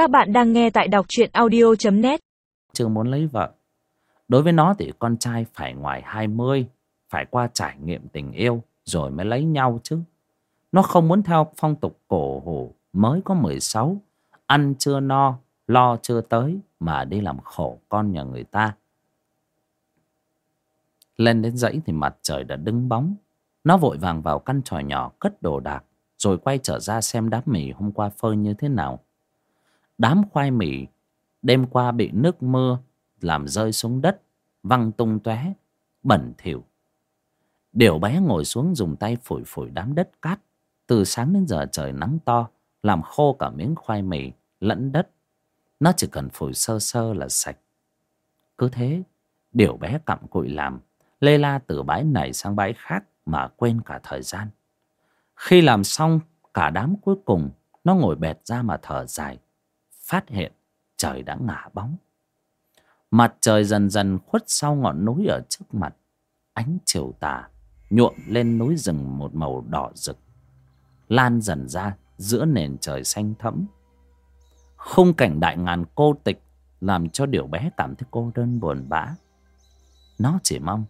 Các bạn đang nghe tại đọc truyện audio.net Chưa muốn lấy vợ. Đối với nó thì con trai phải ngoài 20 Phải qua trải nghiệm tình yêu Rồi mới lấy nhau chứ. Nó không muốn theo phong tục cổ hủ, Mới có 16 Ăn chưa no, Lo chưa tới Mà đi làm khổ con nhà người ta. Lên đến dãy thì mặt trời đã đứng bóng. Nó vội vàng vào căn tròi nhỏ Cất đồ đạc, Rồi quay trở ra xem đám mì hôm qua phơi như thế nào. Đám khoai mì đêm qua bị nước mưa làm rơi xuống đất, văng tung tóe, bẩn thỉu. Điều bé ngồi xuống dùng tay phủi phủi đám đất cát. Từ sáng đến giờ trời nắng to, làm khô cả miếng khoai mì lẫn đất. Nó chỉ cần phủi sơ sơ là sạch. Cứ thế, điều bé cặm cụi làm, lê la từ bãi này sang bãi khác mà quên cả thời gian. Khi làm xong cả đám cuối cùng, nó ngồi bẹt ra mà thở dài phát hiện trời đã ngả bóng. Mặt trời dần dần khuất sau ngọn núi ở trước mặt. Ánh chiều tà nhuộm lên núi rừng một màu đỏ rực, lan dần ra giữa nền trời xanh thẫm. Khung cảnh đại ngàn cô tịch làm cho điều bé cảm thấy cô đơn buồn bã. Nó chỉ mong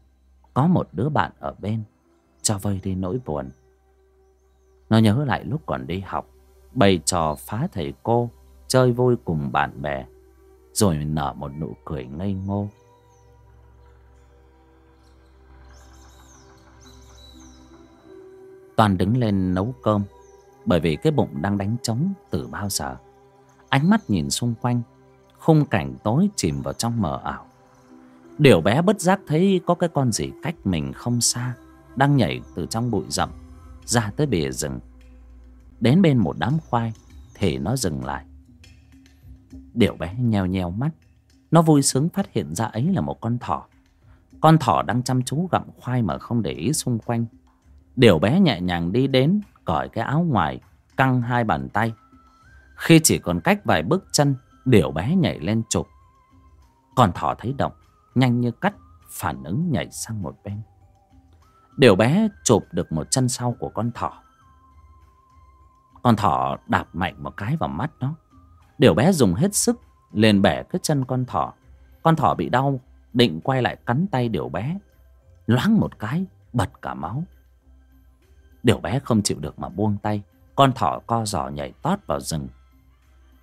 có một đứa bạn ở bên cho vơi đi nỗi buồn. Nó nhớ lại lúc còn đi học, bày trò phá thầy cô chơi vui cùng bạn bè, rồi nở một nụ cười ngây ngô. Toàn đứng lên nấu cơm, bởi vì cái bụng đang đánh trống từ bao giờ. Ánh mắt nhìn xung quanh, khung cảnh tối chìm vào trong mờ ảo. Điều bé bất giác thấy có cái con gì cách mình không xa, đang nhảy từ trong bụi rậm ra tới bìa rừng. Đến bên một đám khoai thì nó dừng lại điều bé nheo nheo mắt. Nó vui sướng phát hiện ra ấy là một con thỏ. Con thỏ đang chăm chú gặm khoai mà không để ý xung quanh. Điều bé nhẹ nhàng đi đến, Cởi cái áo ngoài, Căng hai bàn tay. Khi chỉ còn cách vài bước chân điều bé nhảy lên chụp. Con thỏ thấy động, Nhanh như cắt, Phản ứng nhảy sang một bên. Điều bé chụp được một chân sau của con thỏ. Con thỏ đạp mạnh một cái vào mắt nó. Điều bé dùng hết sức lên bẻ cái chân con thỏ. Con thỏ bị đau, định quay lại cắn tay điều bé. Loáng một cái, bật cả máu. Điều bé không chịu được mà buông tay. Con thỏ co giò nhảy tót vào rừng.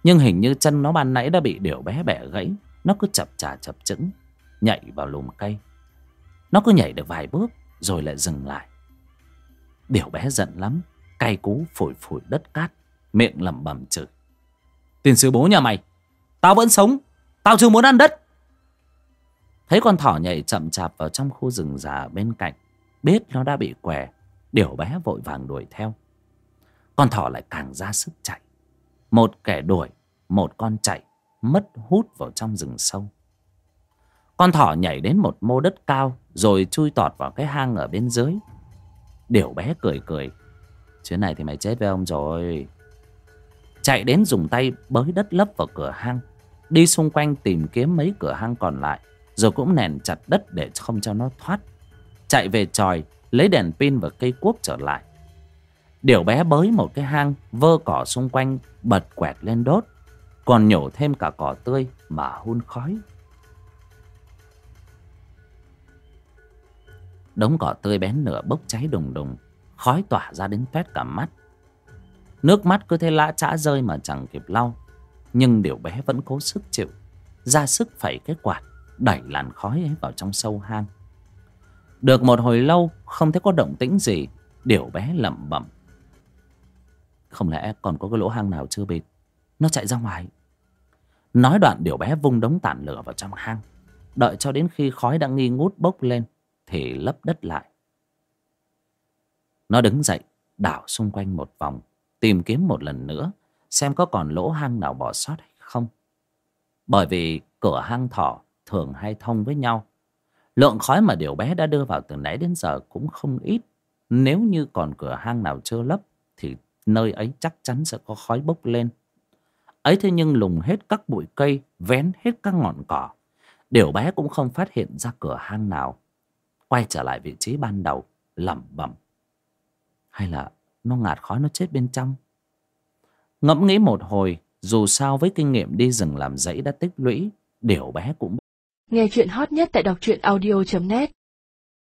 Nhưng hình như chân nó ban nãy đã bị điều bé bẻ gãy. Nó cứ chập chà chập chững, nhảy vào lùm cây. Nó cứ nhảy được vài bước, rồi lại dừng lại. Điều bé giận lắm, cay cú phổi phổi đất cát, miệng lẩm bẩm chửi. Tiền sư bố nhà mày. Tao vẫn sống, Tao chưa muốn ăn đất. Thấy con thỏ nhảy chậm chạp vào trong khu rừng già bên cạnh, Biết nó đã bị què Điểu bé vội vàng đuổi theo. Con thỏ lại càng ra sức chạy. Một kẻ đuổi, Một con chạy, Mất hút vào trong rừng sâu. Con thỏ nhảy đến một mô đất cao, Rồi chui tọt vào cái hang ở bên dưới. Điểu bé cười cười. Chuyến này thì mày chết với ông rồi chạy đến dùng tay bới đất lấp vào cửa hang, đi xung quanh tìm kiếm mấy cửa hang còn lại, rồi cũng nền chặt đất để không cho nó thoát. Chạy về tròi, lấy đèn pin và cây cuốc trở lại. Điều bé bới một cái hang, vơ cỏ xung quanh, bật quẹt lên đốt, còn nhổ thêm cả cỏ tươi mà hun khói. Đống cỏ tươi bén nửa bốc cháy đùng đùng, khói tỏa ra đến toét cả mắt. Nước mắt cứ thế lã chã rơi mà chẳng kịp lau. Nhưng điều bé vẫn cố sức chịu. Ra sức phẩy cái quạt, Đẩy làn khói ấy vào trong sâu hang. Được một hồi lâu, Không thấy có động tĩnh gì. Điều bé lẩm bẩm. Không lẽ còn có cái lỗ hang nào chưa bịt? Nó chạy ra ngoài. Nói đoạn điều bé vung đống tàn lửa vào trong hang. Đợi cho đến khi khói đã nghi ngút bốc lên, Thì lấp đất lại. Nó đứng dậy, Đảo xung quanh một vòng tìm kiếm một lần nữa, xem có còn lỗ hang nào bỏ sót hay không. Bởi vì cửa hang thỏ thường hay thông với nhau. Lượng khói mà điều bé đã đưa vào từ nãy đến giờ cũng không ít. Nếu như còn cửa hang nào chưa lấp, thì nơi ấy chắc chắn sẽ có khói bốc lên. Ấy thế nhưng lùng hết các bụi cây, vén hết các ngọn cỏ. Điều bé cũng không phát hiện ra cửa hang nào. Quay trở lại vị trí ban đầu, lẩm bẩm. Hay là nó ngạt khói, nó chết bên trong. Ngẫm nghĩ một hồi, dù sao với kinh nghiệm đi rừng làm dãy đã tích lũy, điều bé cũng Nghe chuyện hot nhất tại đọc truyện audio.net